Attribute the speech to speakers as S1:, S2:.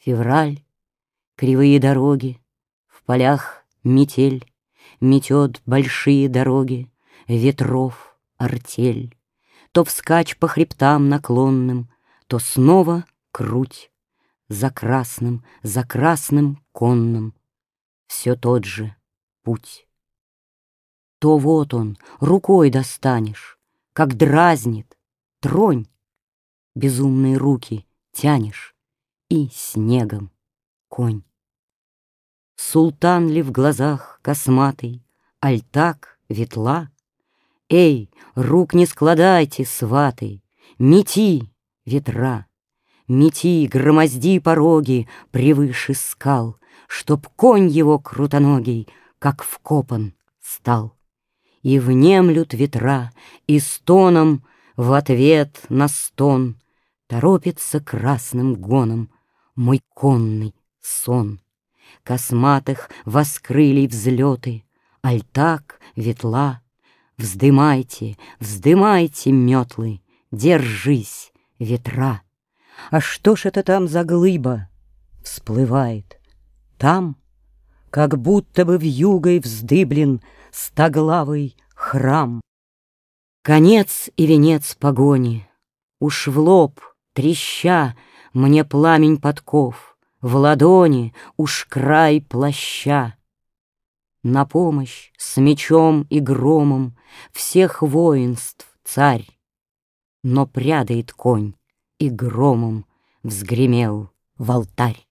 S1: Февраль, кривые дороги, В полях метель, Метет большие дороги, Ветров артель. То вскачь по хребтам наклонным, То снова круть. За красным, за красным конным Все тот же путь. То вот он, рукой достанешь, Как дразнит, тронь. Безумные руки тянешь, И снегом конь. Султан ли в глазах косматый, Аль так ветла? Эй, рук не складайте, сваты, Мети, ветра, Мети, громозди пороги Превыше скал, Чтоб конь его крутоногий Как вкопан стал. И внемлют ветра, и стоном В ответ на стон Торопится красным гоном Мой конный сон. Косматых воскрыли взлеты, Альтак, ветла. Вздымайте, вздымайте метлы, Держись, ветра. А что ж это там за глыба Всплывает? Там, как будто бы в югой вздыблен Стоглавый храм. Конец и венец погони, Уж в лоб, треща, Мне пламень подков, В ладони уж край плаща. На помощь с мечом и громом Всех воинств царь. Но прядает конь и громом Взгремел в алтарь.